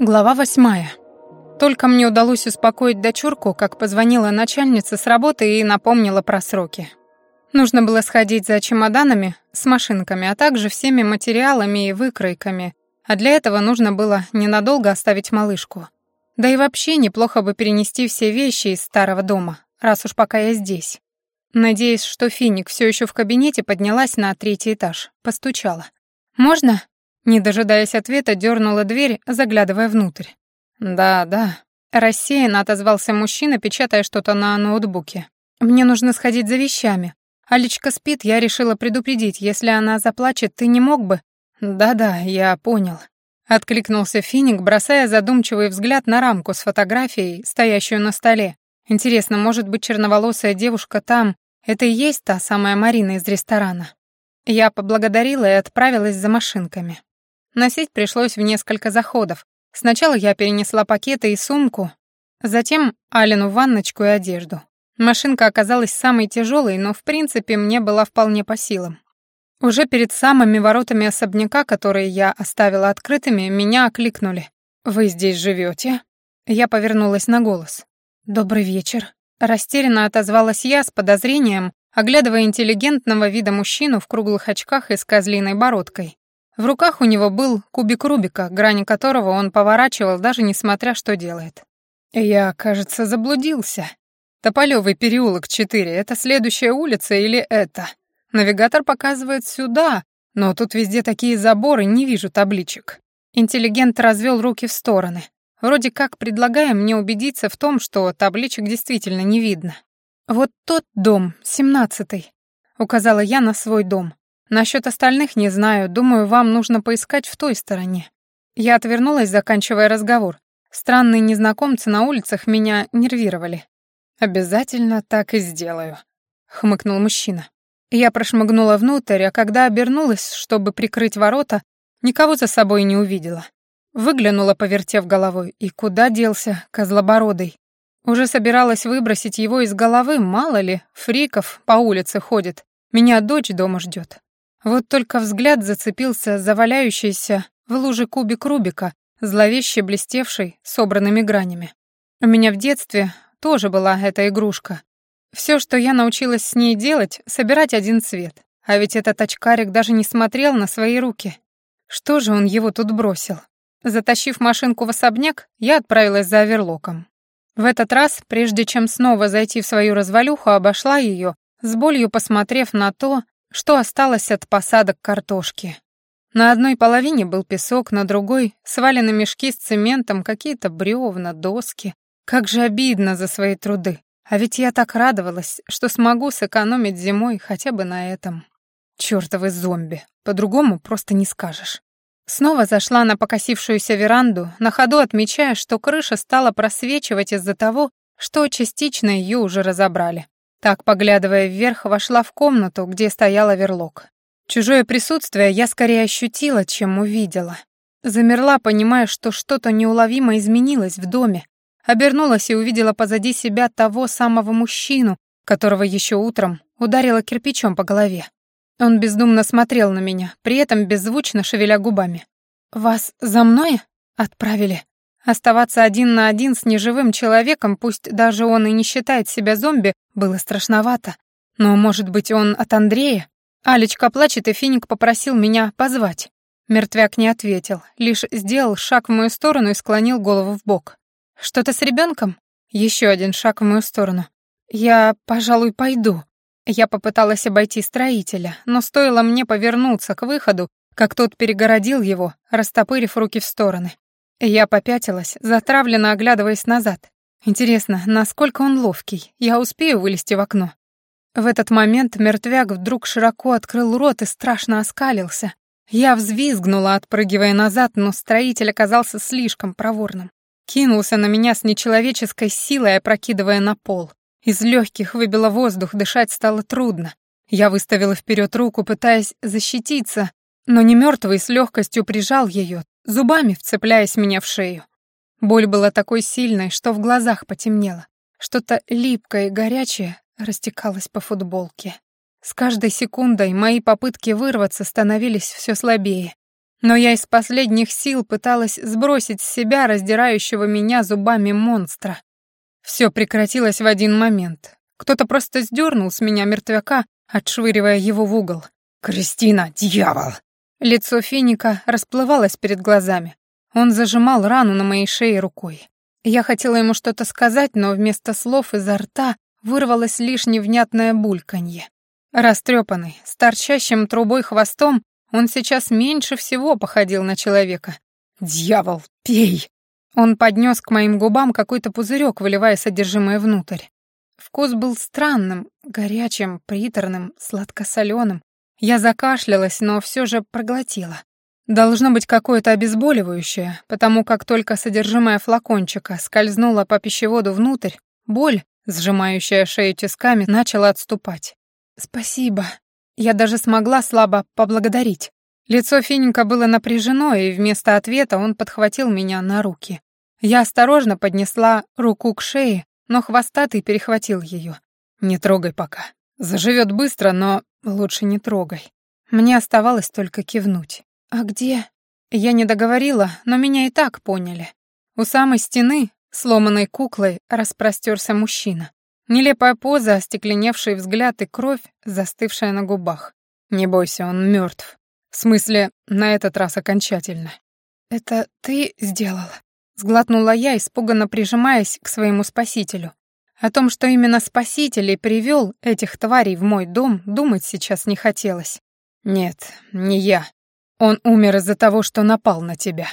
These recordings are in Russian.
Глава восьмая. Только мне удалось успокоить дочурку, как позвонила начальница с работы и напомнила про сроки. Нужно было сходить за чемоданами с машинками, а также всеми материалами и выкройками, а для этого нужно было ненадолго оставить малышку. Да и вообще неплохо бы перенести все вещи из старого дома, раз уж пока я здесь. Надеясь, что Финик все еще в кабинете, поднялась на третий этаж, постучала. «Можно?» Не дожидаясь ответа, дернула дверь, заглядывая внутрь. «Да, да», — рассеянно отозвался мужчина, печатая что-то на ноутбуке. «Мне нужно сходить за вещами. Алечка спит, я решила предупредить. Если она заплачет, ты не мог бы...» «Да-да, я понял», — откликнулся Финик, бросая задумчивый взгляд на рамку с фотографией, стоящую на столе. «Интересно, может быть, черноволосая девушка там — это и есть та самая Марина из ресторана?» Я поблагодарила и отправилась за машинками. Носить пришлось в несколько заходов. Сначала я перенесла пакеты и сумку, затем Алину ванночку и одежду. Машинка оказалась самой тяжелой, но в принципе мне была вполне по силам. Уже перед самыми воротами особняка, которые я оставила открытыми, меня окликнули. «Вы здесь живете?» Я повернулась на голос. «Добрый вечер». Растерянно отозвалась я с подозрением, оглядывая интеллигентного вида мужчину в круглых очках и с козлиной бородкой. В руках у него был кубик Рубика, грани которого он поворачивал, даже несмотря что делает. Я, кажется, заблудился. Тополёвый переулок 4 — это следующая улица или это? Навигатор показывает сюда, но тут везде такие заборы, не вижу табличек. Интеллигент развел руки в стороны, вроде как предлагая мне убедиться в том, что табличек действительно не видно. «Вот тот дом, семнадцатый», — указала я на свой дом. Насчет остальных не знаю, думаю, вам нужно поискать в той стороне. Я отвернулась, заканчивая разговор. Странные незнакомцы на улицах меня нервировали. Обязательно так и сделаю, хмыкнул мужчина. Я прошмыгнула внутрь, а когда обернулась, чтобы прикрыть ворота, никого за собой не увидела. Выглянула, повертев головой, и куда делся козлобородый. Уже собиралась выбросить его из головы, мало ли, фриков по улице ходит. Меня дочь дома ждет. Вот только взгляд зацепился за валяющийся в луже кубик Рубика, зловеще блестевший, собранными гранями. У меня в детстве тоже была эта игрушка. Все, что я научилась с ней делать, собирать один цвет. А ведь этот очкарик даже не смотрел на свои руки. Что же он его тут бросил? Затащив машинку в особняк, я отправилась за оверлоком. В этот раз, прежде чем снова зайти в свою развалюху, обошла ее, с болью посмотрев на то, что осталось от посадок картошки. На одной половине был песок, на другой — свалены мешки с цементом, какие-то бревна, доски. Как же обидно за свои труды. А ведь я так радовалась, что смогу сэкономить зимой хотя бы на этом. Чёртовы зомби, по-другому просто не скажешь. Снова зашла на покосившуюся веранду, на ходу отмечая, что крыша стала просвечивать из-за того, что частично ее уже разобрали. Так, поглядывая вверх, вошла в комнату, где стоял оверлок. Чужое присутствие я скорее ощутила, чем увидела. Замерла, понимая, что что-то неуловимо изменилось в доме. Обернулась и увидела позади себя того самого мужчину, которого еще утром ударила кирпичом по голове. Он бездумно смотрел на меня, при этом беззвучно шевеля губами. «Вас за мной отправили?» Оставаться один на один с неживым человеком, пусть даже он и не считает себя зомби, было страшновато. Но, может быть, он от Андрея? Алечка плачет, и Финик попросил меня позвать. Мертвяк не ответил, лишь сделал шаг в мою сторону и склонил голову в бок. «Что-то с ребенком? Еще один шаг в мою сторону. Я, пожалуй, пойду. Я попыталась обойти строителя, но стоило мне повернуться к выходу, как тот перегородил его, растопырив руки в стороны. Я попятилась, затравленно оглядываясь назад. Интересно, насколько он ловкий? Я успею вылезти в окно? В этот момент мертвяк вдруг широко открыл рот и страшно оскалился. Я взвизгнула, отпрыгивая назад, но строитель оказался слишком проворным. Кинулся на меня с нечеловеческой силой, опрокидывая на пол. Из легких выбило воздух, дышать стало трудно. Я выставила вперед руку, пытаясь защититься, но не мертвый с легкостью прижал ее, зубами вцепляясь меня в шею. Боль была такой сильной, что в глазах потемнело. Что-то липкое и горячее растекалось по футболке. С каждой секундой мои попытки вырваться становились все слабее. но я из последних сил пыталась сбросить с себя раздирающего меня зубами монстра. Все прекратилось в один момент. Кто-то просто сдернул с меня мертвяка, отшвыривая его в угол. «Кристина, дьявол!» Лицо Финика расплывалось перед глазами. Он зажимал рану на моей шее рукой. Я хотела ему что-то сказать, но вместо слов изо рта вырвалось лишь невнятное бульканье. Растрепанный, с торчащим трубой хвостом, он сейчас меньше всего походил на человека. «Дьявол, пей!» Он поднес к моим губам какой-то пузырек, выливая содержимое внутрь. Вкус был странным, горячим, приторным, сладкосоленым. Я закашлялась, но все же проглотила. Должно быть какое-то обезболивающее, потому как только содержимое флакончика скользнуло по пищеводу внутрь, боль, сжимающая шею тисками, начала отступать. «Спасибо». Я даже смогла слабо поблагодарить. Лицо Финика было напряжено, и вместо ответа он подхватил меня на руки. Я осторожно поднесла руку к шее, но хвостатый перехватил ее. «Не трогай пока. Заживет быстро, но лучше не трогай». Мне оставалось только кивнуть. «А где?» Я не договорила, но меня и так поняли. У самой стены, сломанной куклой, распростерся мужчина. Нелепая поза, остекленевший взгляд и кровь, застывшая на губах. «Не бойся, он мертв. В смысле, на этот раз окончательно». «Это ты сделала?» Сглотнула я, испуганно прижимаясь к своему спасителю. О том, что именно спаситель и привел этих тварей в мой дом, думать сейчас не хотелось. «Нет, не я. Он умер из-за того, что напал на тебя».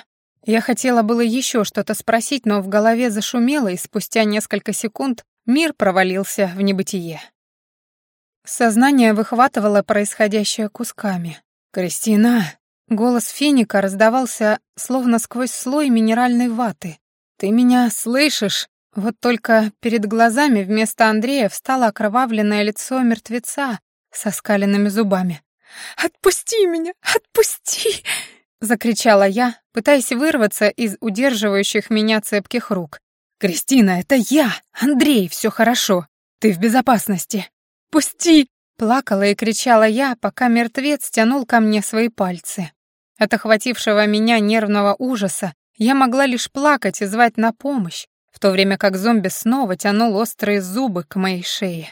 Я хотела было еще что-то спросить, но в голове зашумело, и спустя несколько секунд мир провалился в небытие. Сознание выхватывало происходящее кусками. «Кристина!» Голос Феника раздавался словно сквозь слой минеральной ваты. «Ты меня слышишь?» Вот только перед глазами вместо Андрея встало окровавленное лицо мертвеца со скаленными зубами. «Отпусти меня! Отпусти!» — закричала я, пытаясь вырваться из удерживающих меня цепких рук. «Кристина, это я! Андрей, все хорошо! Ты в безопасности! Пусти!» Плакала и кричала я, пока мертвец тянул ко мне свои пальцы. От охватившего меня нервного ужаса я могла лишь плакать и звать на помощь, в то время как зомби снова тянул острые зубы к моей шее.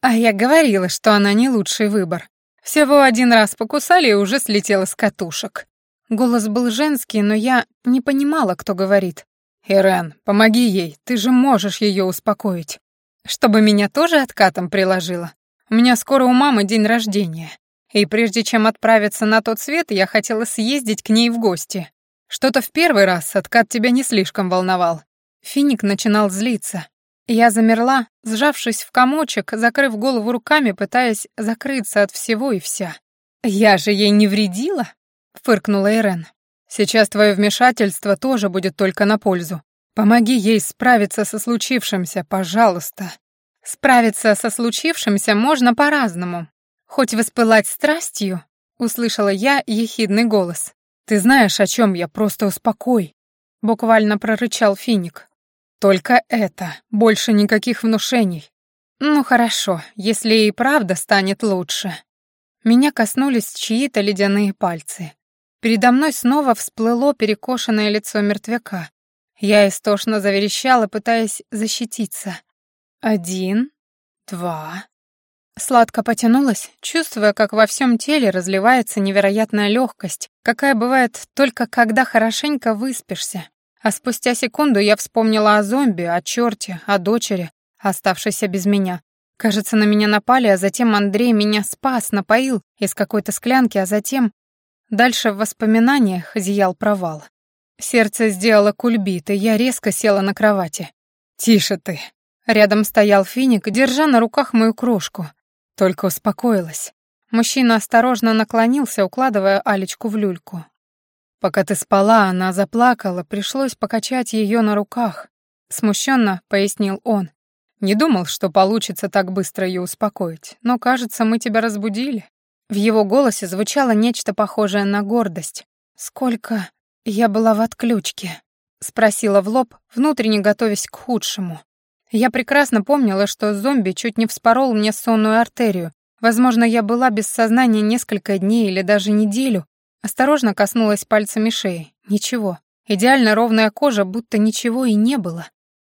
А я говорила, что она не лучший выбор. Всего один раз покусали и уже слетела с катушек. Голос был женский, но я не понимала, кто говорит. «Ирен, помоги ей, ты же можешь ее успокоить. Чтобы меня тоже откатом приложила. У меня скоро у мамы день рождения. И прежде чем отправиться на тот свет, я хотела съездить к ней в гости. Что-то в первый раз откат тебя не слишком волновал. Финик начинал злиться. Я замерла, сжавшись в комочек, закрыв голову руками, пытаясь закрыться от всего и вся. «Я же ей не вредила?» — фыркнула Ирен. «Сейчас твое вмешательство тоже будет только на пользу. Помоги ей справиться со случившимся, пожалуйста». «Справиться со случившимся можно по-разному», «Хоть воспылать страстью?» — услышала я ехидный голос. «Ты знаешь, о чем я, просто успокой», — буквально прорычал Финик. «Только это, больше никаких внушений». «Ну хорошо, если и правда станет лучше». Меня коснулись чьи-то ледяные пальцы. Передо мной снова всплыло перекошенное лицо мертвяка. Я истошно заверещала, пытаясь защититься. Один, два, Сладко потянулась, чувствуя, как во всем теле разливается невероятная легкость, какая бывает только когда хорошенько выспишься. А спустя секунду я вспомнила о зомби, о черте, о дочери, оставшейся без меня. Кажется, на меня напали, а затем Андрей меня спас, напоил из какой-то склянки, а затем... Дальше в воспоминаниях зиял провал. Сердце сделало кульбит, и я резко села на кровати. «Тише ты!» Рядом стоял финик, держа на руках мою крошку. Только успокоилась. Мужчина осторожно наклонился, укладывая Алечку в люльку. Пока ты спала, она заплакала, пришлось покачать ее на руках. Смущенно пояснил он. Не думал, что получится так быстро ее успокоить, но, кажется, мы тебя разбудили. В его голосе звучало нечто похожее на гордость. «Сколько я была в отключке?» — спросила в лоб, внутренне готовясь к худшему. Я прекрасно помнила, что зомби чуть не вспорол мне сонную артерию. Возможно, я была без сознания несколько дней или даже неделю, Осторожно коснулась пальцами шеи. Ничего. Идеально ровная кожа, будто ничего и не было.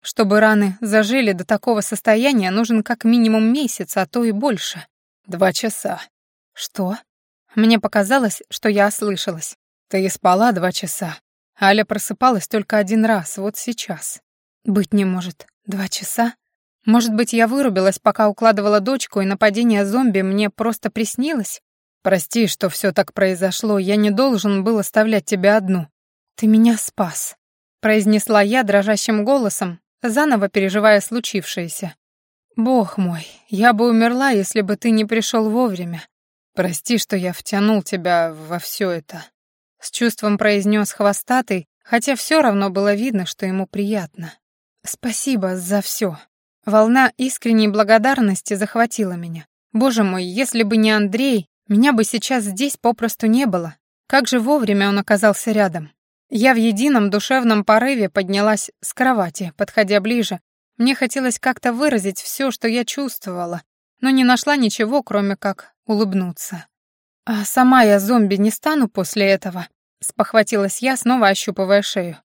Чтобы раны зажили до такого состояния, нужен как минимум месяц, а то и больше. Два часа. Что? Мне показалось, что я ослышалась. Ты и спала два часа. Аля просыпалась только один раз, вот сейчас. Быть не может. Два часа? Может быть, я вырубилась, пока укладывала дочку, и нападение зомби мне просто приснилось? Прости, что все так произошло, я не должен был оставлять тебя одну. Ты меня спас, произнесла я дрожащим голосом, заново переживая случившееся. «Бог мой, я бы умерла, если бы ты не пришел вовремя. Прости, что я втянул тебя во все это», — с чувством произнес хвостатый, хотя все равно было видно, что ему приятно. «Спасибо за все». Волна искренней благодарности захватила меня. Боже мой, если бы не Андрей, меня бы сейчас здесь попросту не было. Как же вовремя он оказался рядом. Я в едином душевном порыве поднялась с кровати, подходя ближе. Мне хотелось как-то выразить все, что я чувствовала, но не нашла ничего, кроме как улыбнуться. «А сама я зомби не стану после этого?» — спохватилась я, снова ощупывая шею.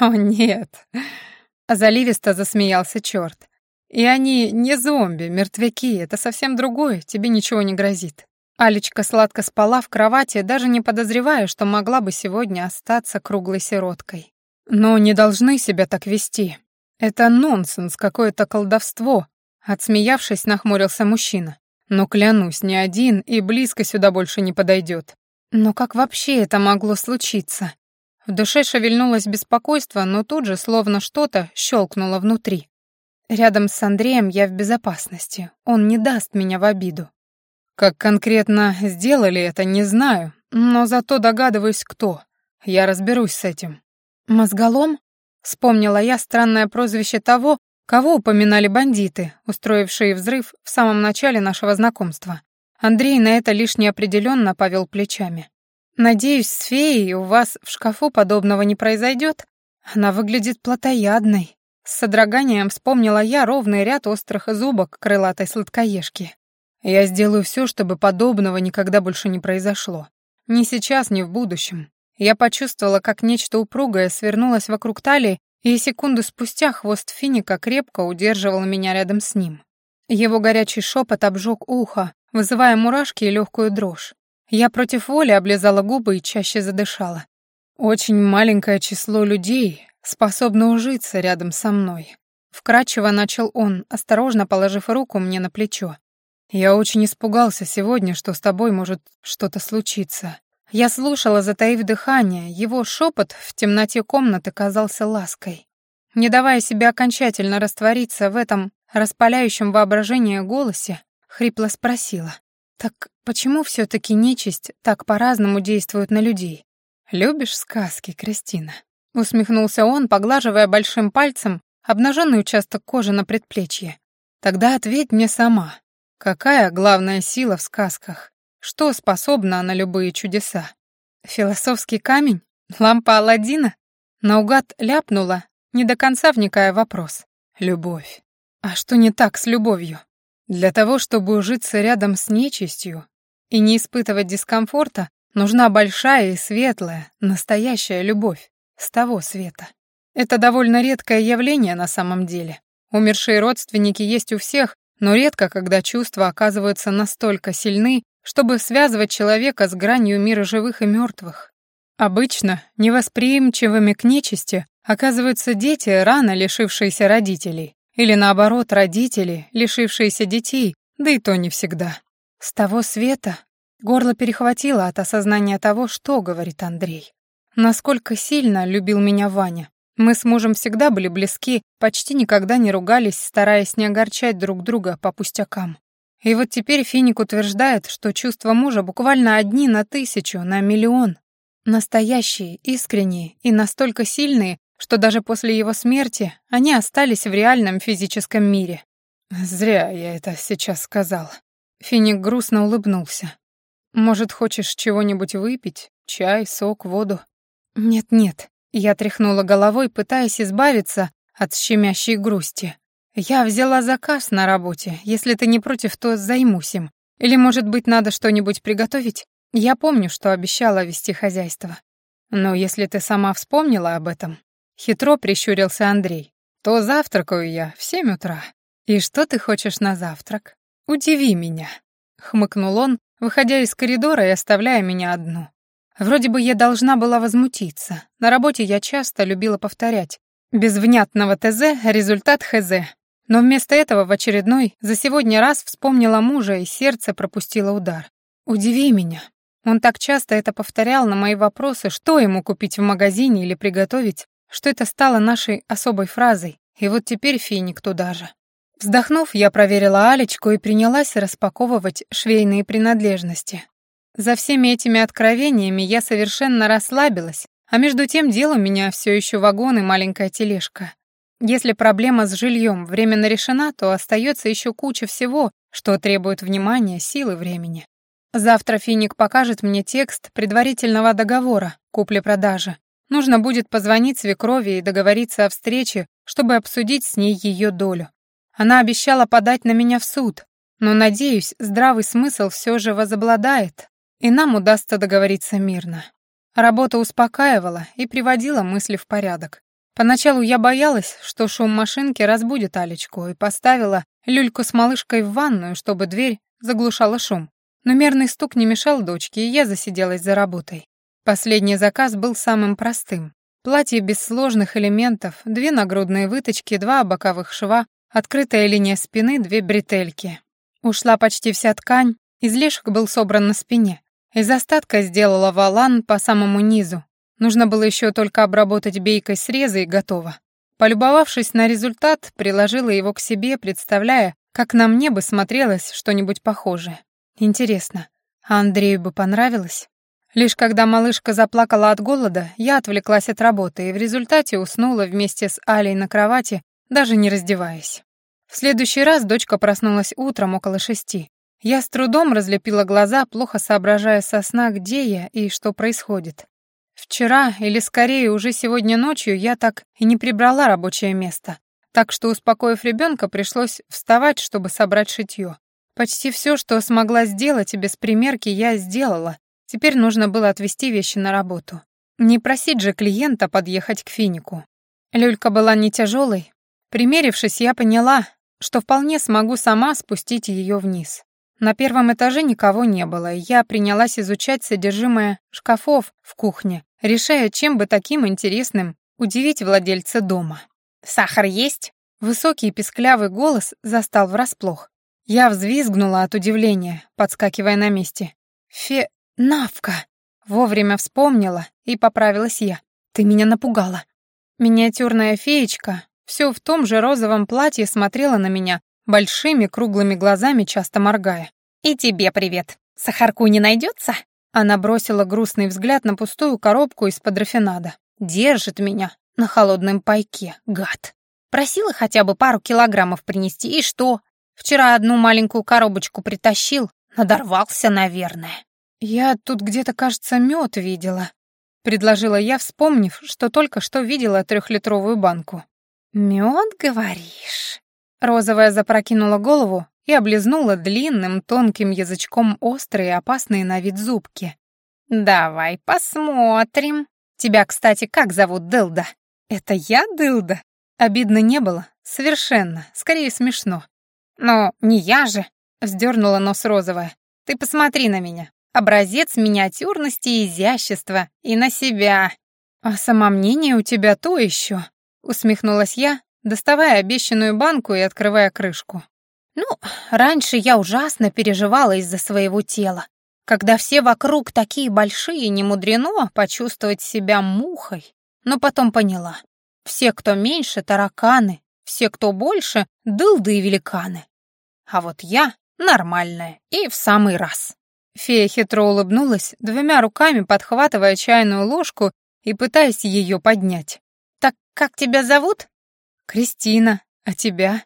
«О, нет!» — заливисто засмеялся черт. «И они не зомби, мертвяки, это совсем другое, тебе ничего не грозит». Алечка сладко спала в кровати, даже не подозревая, что могла бы сегодня остаться круглой сироткой. «Но не должны себя так вести. Это нонсенс, какое-то колдовство», — отсмеявшись, нахмурился мужчина. «Но клянусь, ни один и близко сюда больше не подойдет». «Но как вообще это могло случиться?» В душе шевельнулось беспокойство, но тут же словно что-то щелкнуло внутри. Рядом с Андреем я в безопасности, он не даст меня в обиду. Как конкретно сделали это, не знаю, но зато догадываюсь, кто. Я разберусь с этим. Мозголом? Вспомнила я странное прозвище того, кого упоминали бандиты, устроившие взрыв в самом начале нашего знакомства. Андрей на это лишь неопределенно повел плечами. «Надеюсь, с феей у вас в шкафу подобного не произойдет? Она выглядит плотоядной». С содроганием вспомнила я ровный ряд острых зубок крылатой сладкоежки. Я сделаю все, чтобы подобного никогда больше не произошло. Ни сейчас, ни в будущем. Я почувствовала, как нечто упругое свернулось вокруг талии, и секунду спустя хвост финика крепко удерживал меня рядом с ним. Его горячий шепот обжег ухо, вызывая мурашки и легкую дрожь. Я против воли облизала губы и чаще задышала. Очень маленькое число людей способно ужиться рядом со мной. Вкрадчиво начал он, осторожно положив руку мне на плечо. Я очень испугался сегодня, что с тобой может что-то случиться. Я слушала, затаив дыхание, его шепот в темноте комнаты казался лаской. Не давая себе окончательно раствориться в этом распаляющем воображение голосе, хрипло спросила. «Так почему все-таки нечисть так по-разному действует на людей? Любишь сказки, Кристина?» Усмехнулся он, поглаживая большим пальцем обнаженный участок кожи на предплечье. «Тогда ответь мне сама, Какая главная сила в сказках? Что способна на любые чудеса? Философский камень? Лампа Аладдина? Наугад ляпнула, не до конца вникая в вопрос. Любовь. А что не так с любовью? Для того, чтобы ужиться рядом с нечистью и не испытывать дискомфорта, нужна большая и светлая, настоящая любовь с того света. Это довольно редкое явление на самом деле. Умершие родственники есть у всех, но редко, когда чувства оказываются настолько сильны, чтобы связывать человека с гранью мира живых и мертвых. Обычно невосприимчивыми к нечисти оказываются дети, рано лишившиеся родителей, или наоборот, родители, лишившиеся детей, да и то не всегда. С того света горло перехватило от осознания того, что говорит Андрей. Насколько сильно любил меня Ваня. Мы с мужем всегда были близки, почти никогда не ругались, стараясь не огорчать друг друга по пустякам. И вот теперь Финик утверждает, что чувства мужа буквально одни на тысячу, на миллион. Настоящие, искренние и настолько сильные, что даже после его смерти они остались в реальном физическом мире. «Зря я это сейчас сказал». Финик грустно улыбнулся. «Может, хочешь чего-нибудь выпить? Чай, сок, воду?» «Нет-нет», я тряхнула головой, пытаясь избавиться от щемящей грусти. «Я взяла заказ на работе. Если ты не против, то займусь им. Или, может быть, надо что-нибудь приготовить? Я помню, что обещала вести хозяйство. Но если ты сама вспомнила об этом, хитро прищурился Андрей, то завтракаю я в семь утра. И что ты хочешь на завтрак? Удиви меня, хмыкнул он, выходя из коридора и оставляя меня одну. Вроде бы я должна была возмутиться. На работе я часто любила повторять. Без внятного ТЗ результат ХЗ. Но вместо этого в очередной за сегодня раз вспомнила мужа и сердце пропустило удар. «Удиви меня». Он так часто это повторял на мои вопросы, что ему купить в магазине или приготовить, что это стало нашей особой фразой, и вот теперь финик туда же. Вздохнув, я проверила Алечку и принялась распаковывать швейные принадлежности. За всеми этими откровениями я совершенно расслабилась, а между тем дел у меня все еще вагон и маленькая тележка. Если проблема с жильем временно решена, то остается еще куча всего, что требует внимания, силы, времени. Завтра Финик покажет мне текст предварительного договора купли-продажи. Нужно будет позвонить свекрови и договориться о встрече, чтобы обсудить с ней ее долю. Она обещала подать на меня в суд, но, надеюсь, здравый смысл все же возобладает, и нам удастся договориться мирно. Работа успокаивала и приводила мысли в порядок. Поначалу я боялась, что шум машинки разбудит Алечку, и поставила люльку с малышкой в ванную, чтобы дверь заглушала шум. Но мерный стук не мешал дочке, и я засиделась за работой. Последний заказ был самым простым. Платье без сложных элементов, две нагрудные выточки, два боковых шва, открытая линия спины, две бретельки. Ушла почти вся ткань, излишек был собран на спине. Из остатка сделала валан по самому низу. Нужно было еще только обработать бейкой срезы и готово. Полюбовавшись на результат, приложила его к себе, представляя, как на мне бы смотрелось что-нибудь похожее. Интересно, а Андрею бы понравилось? Лишь когда малышка заплакала от голода, я отвлеклась от работы и в результате уснула вместе с Алей на кровати, даже не раздеваясь. В следующий раз дочка проснулась утром около шести. Я с трудом разлепила глаза, плохо соображая со сна, где я и что происходит. Вчера, или скорее уже сегодня ночью, я так и не прибрала рабочее место, так что, успокоив ребенка, пришлось вставать, чтобы собрать шитье. Почти все, что смогла сделать без примерки, я сделала. Теперь нужно было отвезти вещи на работу. Не просить же клиента подъехать к финику. Люлька была не тяжелой. Примерившись, я поняла, что вполне смогу сама спустить ее вниз. На первом этаже никого не было, и я принялась изучать содержимое шкафов в кухне, решая, чем бы таким интересным удивить владельца дома. «Сахар есть?» Высокий песклявый голос застал врасплох. Я взвизгнула от удивления, подскакивая на месте. «Фе... Навка!» Вовремя вспомнила и поправилась я. «Ты меня напугала». Миниатюрная феечка все в том же розовом платье смотрела на меня большими круглыми глазами, часто моргая. «И тебе привет. Сахарку не найдется?» Она бросила грустный взгляд на пустую коробку из-под рафинада. «Держит меня на холодном пайке, гад. Просила хотя бы пару килограммов принести, и что? Вчера одну маленькую коробочку притащил, надорвался, наверное. Я тут где-то, кажется, мед видела, предложила я, вспомнив, что только что видела трехлитровую банку. Мед, говоришь? Розовая запрокинула голову и облизнула длинным тонким язычком острые опасные на вид зубки. «Давай посмотрим. Тебя, кстати, как зовут, Дылда?» «Это я, Дылда?» Обидно не было. Совершенно. Скорее смешно. «Но не я же», — вздернула нос розовая. «Ты посмотри на меня. Образец миниатюрности и изящества. И на себя». «А самомнение у тебя то еще», — усмехнулась я, доставая обещанную банку и открывая крышку. «Ну, раньше я ужасно переживала из-за своего тела. Когда все вокруг такие большие, не мудрено почувствовать себя мухой. Но потом поняла. Все, кто меньше, тараканы. Все, кто больше, дылды и великаны. А вот я нормальная и в самый раз. Фея хитро улыбнулась, двумя руками подхватывая чайную ложку и пытаясь ее поднять. «Так как тебя зовут?» «Кристина. А тебя?»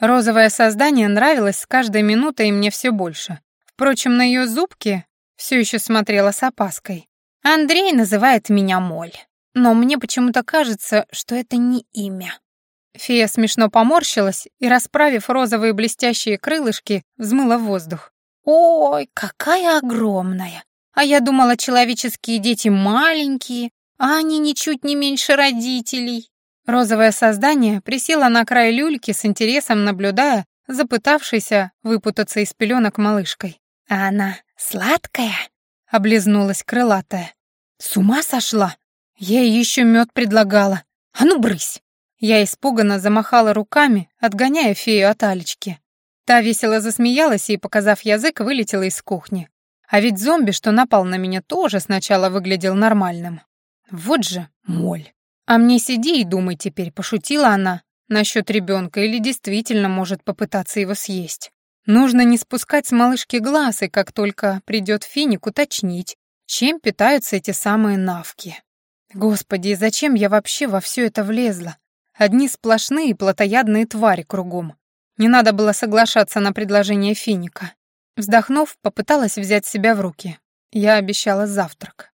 Розовое создание нравилось с каждой минутой мне все больше. Впрочем, на ее зубки все еще смотрела с опаской. «Андрей называет меня Моль, но мне почему-то кажется, что это не имя». Фея смешно поморщилась и, расправив розовые блестящие крылышки, взмыла в воздух. «Ой, какая огромная! А я думала, человеческие дети маленькие, а они ничуть не меньше родителей. Розовое создание присело на край люльки с интересом наблюдая за пытавшейся выпутаться из пеленок малышкой. «А она сладкая?» — облизнулась крылатая. «С ума сошла? Я ей еще мед предлагала. А ну, брысь!» Я испуганно замахала руками, отгоняя фею от Алечки. Та весело засмеялась и, показав язык, вылетела из кухни. А ведь зомби, что напал на меня, тоже сначала выглядел нормальным. Вот же моль. А мне сиди и думай теперь, пошутила она насчет ребенка или действительно может попытаться его съесть. Нужно не спускать с малышки глаз и как только придет финик уточнить, чем питаются эти самые навки. Господи, зачем я вообще во все это влезла? Одни сплошные плотоядные твари кругом. Не надо было соглашаться на предложение финика. Вздохнув, попыталась взять себя в руки. Я обещала завтрак.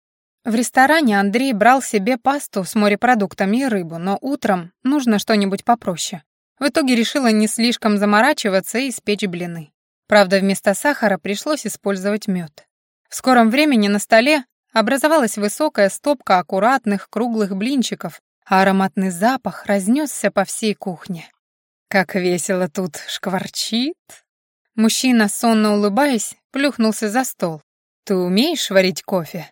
В ресторане Андрей брал себе пасту с морепродуктами и рыбу, но утром нужно что-нибудь попроще. В итоге решила не слишком заморачиваться и испечь блины. Правда, вместо сахара пришлось использовать мед. В скором времени на столе образовалась высокая стопка аккуратных круглых блинчиков, а ароматный запах разнесся по всей кухне. «Как весело тут шкварчит!» Мужчина, сонно улыбаясь, плюхнулся за стол. «Ты умеешь варить кофе?»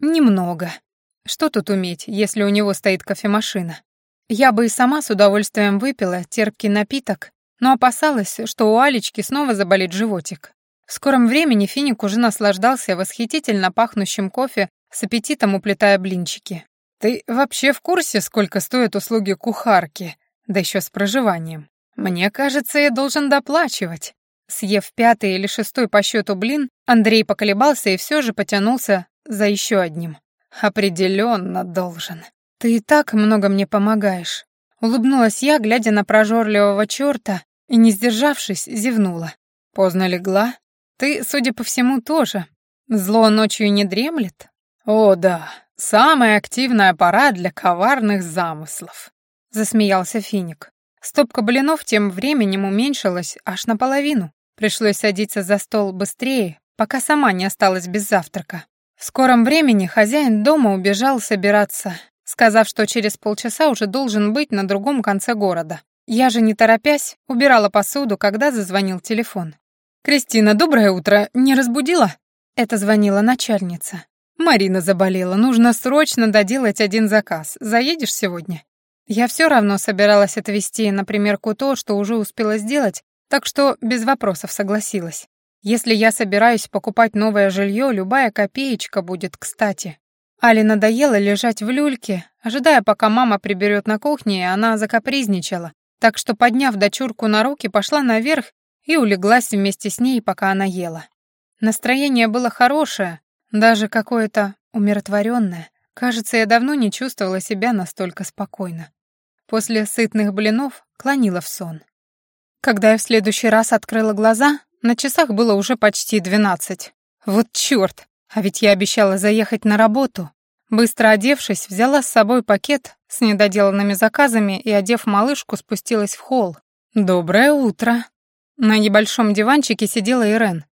Немного. Что тут уметь, если у него стоит кофемашина? Я бы и сама с удовольствием выпила терпкий напиток, но опасалась, что у Алечки снова заболит животик. В скором времени Финик уже наслаждался восхитительно пахнущим кофе, с аппетитом уплетая блинчики. «Ты вообще в курсе, сколько стоят услуги кухарки? Да еще с проживанием. Мне кажется, я должен доплачивать». Съев пятый или шестой по счету блин, Андрей поколебался и все же потянулся за еще одним. Определенно должен. Ты и так много мне помогаешь. Улыбнулась я, глядя на прожорливого черта, и, не сдержавшись, зевнула. Поздно легла. Ты, судя по всему, тоже. Зло ночью не дремлет? О, да, самая активная пора для коварных замыслов. Засмеялся Финик. Стопка блинов тем временем уменьшилась аж наполовину. Пришлось садиться за стол быстрее, пока сама не осталась без завтрака. В скором времени хозяин дома убежал собираться, сказав, что через полчаса уже должен быть на другом конце города. Я же, не торопясь, убирала посуду, когда зазвонил телефон. «Кристина, доброе утро. Не разбудила?» Это звонила начальница. «Марина заболела. Нужно срочно доделать один заказ. Заедешь сегодня?» Я все равно собиралась отвезти на примерку то, что уже успела сделать, так что без вопросов согласилась. Если я собираюсь покупать новое жилье, любая копеечка будет кстати. Али надоело лежать в люльке, ожидая, пока мама приберет на кухне, и она закапризничала. Так что, подняв дочурку на руки, пошла наверх и улеглась вместе с ней, пока она ела. Настроение было хорошее, даже какое-то умиротворенное. Кажется, я давно не чувствовала себя настолько спокойно. После сытных блинов клонила в сон. Когда я в следующий раз открыла глаза, на часах было уже почти двенадцать. Вот чёрт, а ведь я обещала заехать на работу. Быстро одевшись, взяла с собой пакет с недоделанными заказами и, одев малышку, спустилась в холл. «Доброе утро!» На небольшом диванчике сидела Ирен.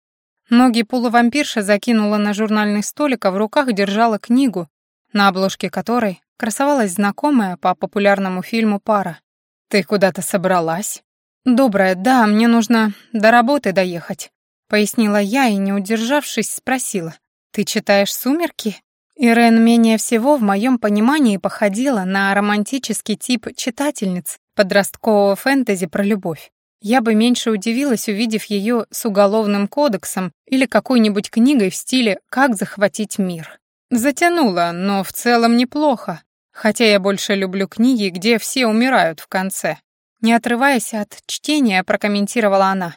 Ноги полувампирша закинула на журнальный столик, а в руках держала книгу, на обложке которой красовалась знакомая по популярному фильму пара. «Ты куда-то собралась?» «Доброе, да, мне нужно до работы доехать», — пояснила я и, не удержавшись, спросила. «Ты читаешь «Сумерки»?» Ирен менее всего в моем понимании походила на романтический тип читательниц подросткового фэнтези про любовь. Я бы меньше удивилась, увидев ее с уголовным кодексом или какой-нибудь книгой в стиле «Как захватить мир». Затянула, но в целом неплохо, хотя я больше люблю книги, где все умирают в конце. Не отрываясь от чтения, прокомментировала она.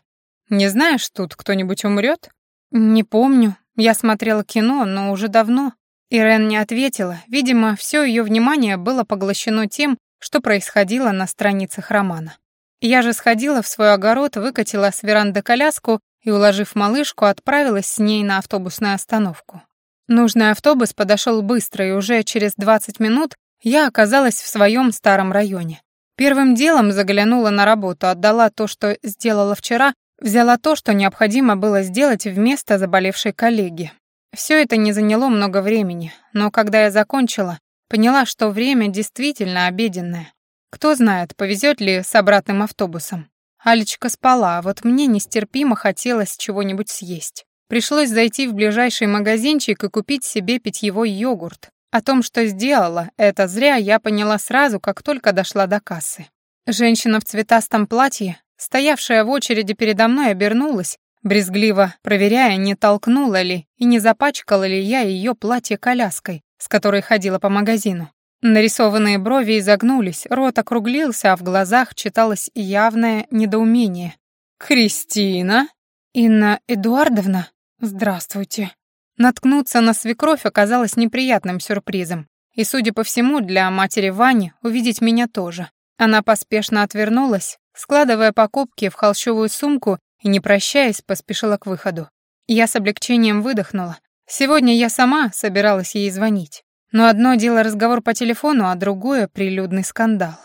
«Не знаешь, тут кто-нибудь умрет?» «Не помню. Я смотрела кино, но уже давно». Ирен не ответила. Видимо, все ее внимание было поглощено тем, что происходило на страницах романа. Я же сходила в свой огород, выкатила с веранды коляску и, уложив малышку, отправилась с ней на автобусную остановку. Нужный автобус подошел быстро, и уже через 20 минут я оказалась в своем старом районе. Первым делом заглянула на работу, отдала то, что сделала вчера, взяла то, что необходимо было сделать вместо заболевшей коллеги. Все это не заняло много времени, но когда я закончила, поняла, что время действительно обеденное. Кто знает, повезет ли с обратным автобусом. Алечка спала, а вот мне нестерпимо хотелось чего-нибудь съесть. Пришлось зайти в ближайший магазинчик и купить себе питьевой йогурт. О том, что сделала, это зря я поняла сразу, как только дошла до кассы. Женщина в цветастом платье, стоявшая в очереди передо мной, обернулась, брезгливо проверяя, не толкнула ли и не запачкала ли я ее платье коляской, с которой ходила по магазину. Нарисованные брови изогнулись, рот округлился, а в глазах читалось явное недоумение. «Кристина?» «Инна Эдуардовна? Здравствуйте». Наткнуться на свекровь оказалось неприятным сюрпризом. И, судя по всему, для матери Вани увидеть меня тоже. Она поспешно отвернулась, складывая покупки в холщовую сумку и, не прощаясь, поспешила к выходу. Я с облегчением выдохнула. Сегодня я сама собиралась ей звонить. Но одно дело разговор по телефону, а другое — прилюдный скандал.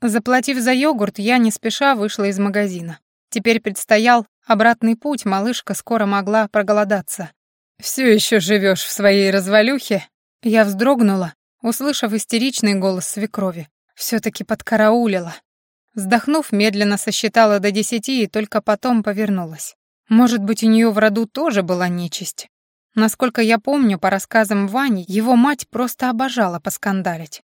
Заплатив за йогурт, я не спеша вышла из магазина. Теперь предстоял обратный путь, малышка скоро могла проголодаться. «Все еще живешь в своей развалюхе?» Я вздрогнула, услышав истеричный голос свекрови. Все-таки подкараулила. Вздохнув, медленно сосчитала до десяти и только потом повернулась. Может быть, у нее в роду тоже была нечисть. Насколько я помню, по рассказам Вани, его мать просто обожала поскандалить.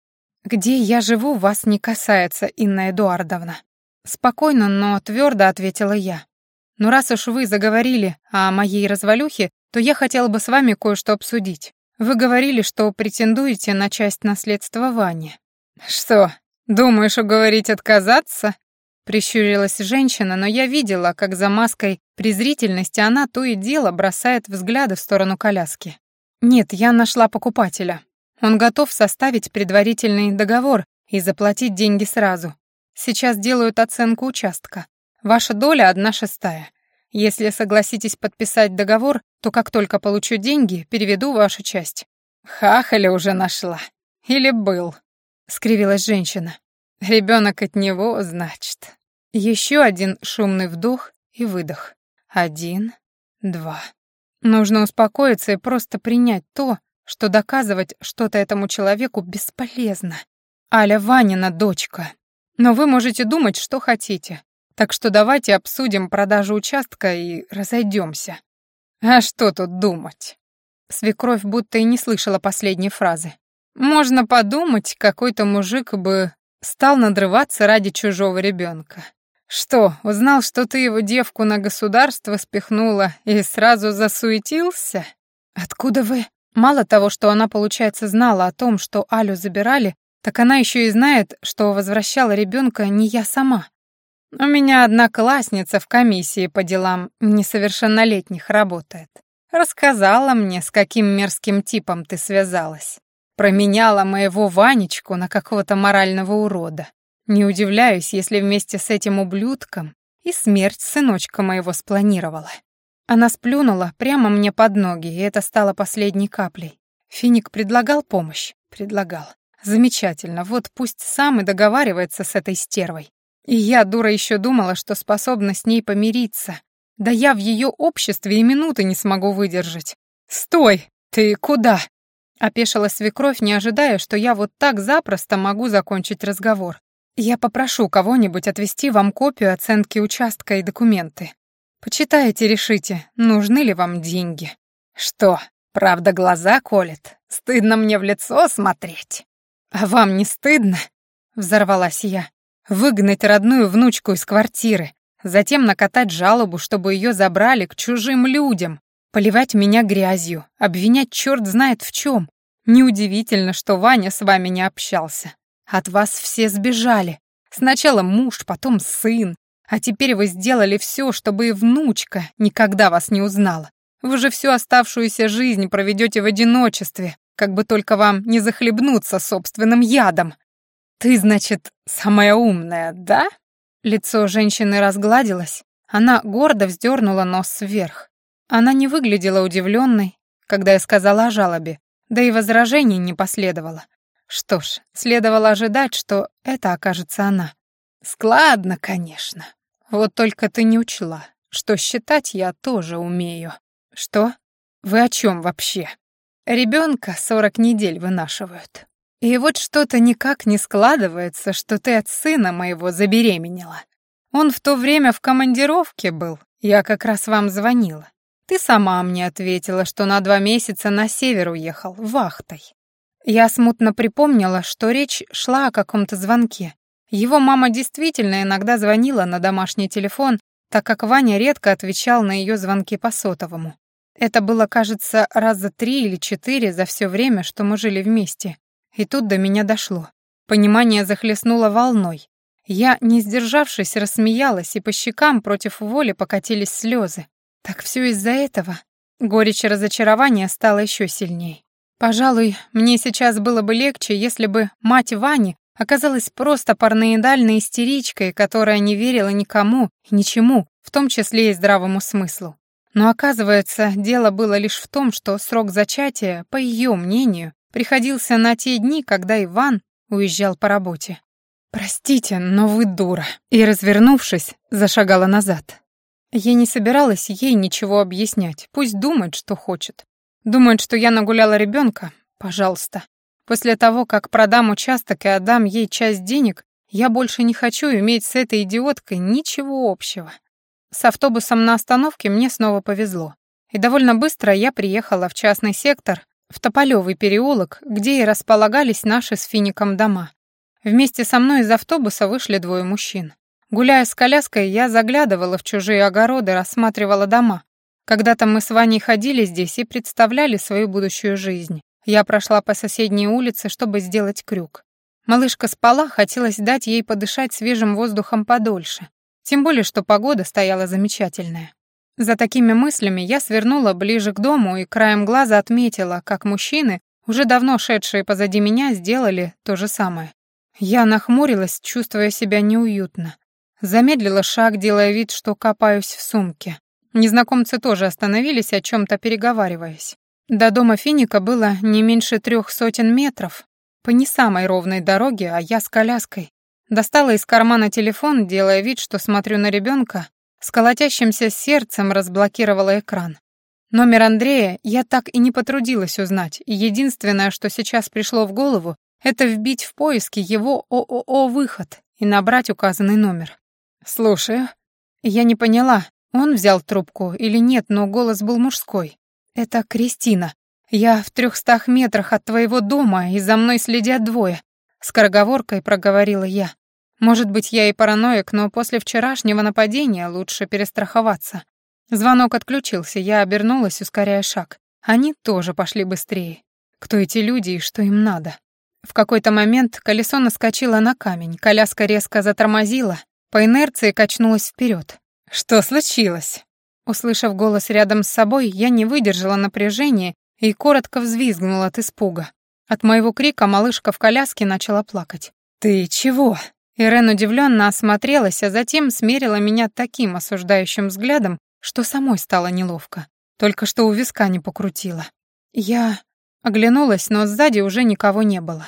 «Где я живу, вас не касается, Инна Эдуардовна». Спокойно, но твердо ответила я. «Но «Ну, раз уж вы заговорили о моей развалюхе, то я хотела бы с вами кое-что обсудить. Вы говорили, что претендуете на часть наследства Вани». «Что, думаешь уговорить отказаться?» Прищурилась женщина, но я видела, как за маской презрительности она то и дело бросает взгляды в сторону коляски. «Нет, я нашла покупателя. Он готов составить предварительный договор и заплатить деньги сразу. Сейчас делают оценку участка. Ваша доля одна шестая. Если согласитесь подписать договор, то как только получу деньги, переведу вашу часть». «Хахаля уже нашла. Или был?» — скривилась женщина. Ребенок от него, значит. Еще один шумный вдох и выдох. Один, два. Нужно успокоиться и просто принять то, что доказывать что-то этому человеку бесполезно. Аля Ванина дочка. Но вы можете думать, что хотите. Так что давайте обсудим продажу участка и разойдемся. А что тут думать? Свекровь будто и не слышала последней фразы. Можно подумать, какой-то мужик бы Стал надрываться ради чужого ребенка. Что, узнал, что ты его девку на государство спихнула и сразу засуетился? Откуда вы? Мало того, что она, получается, знала о том, что Алю забирали, так она еще и знает, что возвращала ребенка не я сама. У меня одна классница в комиссии по делам несовершеннолетних работает. Рассказала мне, с каким мерзким типом ты связалась. Променяла моего Ванечку на какого-то морального урода. Не удивляюсь, если вместе с этим ублюдком и смерть сыночка моего спланировала. Она сплюнула прямо мне под ноги, и это стало последней каплей. Финик предлагал помощь? Предлагал. Замечательно, вот пусть сам и договаривается с этой стервой. И я, дура, еще думала, что способна с ней помириться. Да я в ее обществе и минуты не смогу выдержать. «Стой! Ты куда?» Опешила свекровь, не ожидая, что я вот так запросто могу закончить разговор. Я попрошу кого-нибудь отвести вам копию оценки участка и документы. Почитайте, решите, нужны ли вам деньги. Что, правда глаза колет? Стыдно мне в лицо смотреть. А вам не стыдно? Взорвалась я. Выгнать родную внучку из квартиры, затем накатать жалобу, чтобы ее забрали к чужим людям, Поливать меня грязью, обвинять черт знает в чем. Неудивительно, что Ваня с вами не общался. От вас все сбежали. Сначала муж, потом сын. А теперь вы сделали все, чтобы и внучка никогда вас не узнала. Вы же всю оставшуюся жизнь проведете в одиночестве, как бы только вам не захлебнуться собственным ядом. Ты, значит, самая умная, да? Лицо женщины разгладилось. Она гордо вздернула нос вверх. Она не выглядела удивленной, когда я сказала о жалобе, да и возражений не последовало. Что ж, следовало ожидать, что это окажется она. Складно, конечно. Вот только ты не учла, что считать я тоже умею. Что? Вы о чем вообще? Ребенка сорок недель вынашивают. И вот что-то никак не складывается, что ты от сына моего забеременела. Он в то время в командировке был, я как раз вам звонила. Ты сама мне ответила, что на два месяца на север уехал, вахтой. Я смутно припомнила, что речь шла о каком-то звонке. Его мама действительно иногда звонила на домашний телефон, так как Ваня редко отвечал на ее звонки по сотовому. Это было, кажется, раза три или четыре за все время, что мы жили вместе. И тут до меня дошло. Понимание захлестнуло волной. Я, не сдержавшись, рассмеялась, и по щекам против воли покатились слезы. Так все из-за этого. Горечь разочарования стала еще сильнее. Пожалуй, мне сейчас было бы легче, если бы мать Вани оказалась просто параноидальной истеричкой, которая не верила никому и ничему, в том числе и здравому смыслу. Но оказывается, дело было лишь в том, что срок зачатия, по ее мнению, приходился на те дни, когда Иван уезжал по работе. «Простите, но вы дура», и, развернувшись, зашагала назад. Я не собиралась ей ничего объяснять, пусть думает, что хочет. Думает, что я нагуляла ребенка? Пожалуйста. После того, как продам участок и отдам ей часть денег, я больше не хочу иметь с этой идиоткой ничего общего. С автобусом на остановке мне снова повезло. И довольно быстро я приехала в частный сектор, в Тополёвый переулок, где и располагались наши с Фиником дома. Вместе со мной из автобуса вышли двое мужчин. Гуляя с коляской, я заглядывала в чужие огороды, рассматривала дома, когда-то мы с Ваней ходили здесь и представляли свою будущую жизнь. Я прошла по соседней улице, чтобы сделать крюк. Малышка спала, хотелось дать ей подышать свежим воздухом подольше. Тем более, что погода стояла замечательная. За такими мыслями я свернула ближе к дому и краем глаза отметила, как мужчины, уже давно шедшие позади меня, сделали то же самое. Я нахмурилась, чувствуя себя неуютно. Замедлила шаг, делая вид, что копаюсь в сумке. Незнакомцы тоже остановились, о чем-то переговариваясь. До дома Финика было не меньше трех сотен метров, по не самой ровной дороге, а я с коляской. Достала из кармана телефон, делая вид, что смотрю на ребенка, с колотящимся сердцем разблокировала экран. Номер Андрея я так и не потрудилась узнать, и единственное, что сейчас пришло в голову, это вбить в поиски его ООО-выход и набрать указанный номер. «Слушаю». Я не поняла, он взял трубку или нет, но голос был мужской. «Это Кристина. Я в трехстах метрах от твоего дома, и за мной следят двое», — скороговоркой проговорила я. «Может быть, я и параноик, но после вчерашнего нападения лучше перестраховаться». Звонок отключился, я обернулась, ускоряя шаг. Они тоже пошли быстрее. Кто эти люди и что им надо? В какой-то момент колесо наскочило на камень, коляска резко затормозила, по инерции качнулась вперед. «Что случилось?» Услышав голос рядом с собой, я не выдержала напряжения и коротко взвизгнула от испуга. От моего крика малышка в коляске начала плакать. «Ты чего?» Ирен удивленно осмотрелась, а затем смерила меня таким осуждающим взглядом, что самой стало неловко. Только что у виска не покрутила. Я оглянулась, но сзади уже никого не было.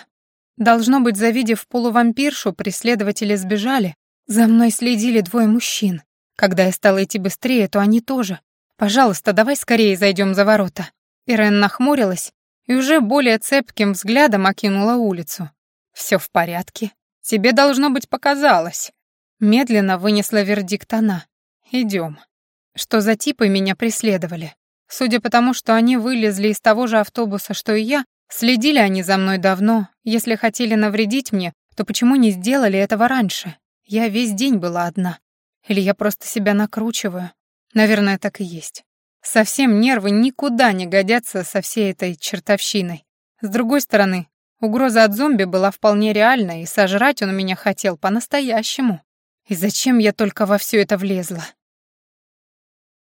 Должно быть, завидев полувампиршу, преследователи сбежали. За мной следили двое мужчин. Когда я стала идти быстрее, то они тоже. Пожалуйста, давай скорее зайдем за ворота. Ирен нахмурилась и уже более цепким взглядом окинула улицу. Все в порядке. Тебе должно быть показалось. Медленно вынесла вердикт она. Идем. Что за типы меня преследовали? Судя по тому, что они вылезли из того же автобуса, что и я, следили они за мной давно. Если хотели навредить мне, то почему не сделали этого раньше? Я весь день была одна. Или я просто себя накручиваю? Наверное, так и есть. Совсем нервы никуда не годятся со всей этой чертовщиной. С другой стороны, угроза от зомби была вполне реальной, и сожрать он меня хотел по-настоящему. И зачем я только во все это влезла?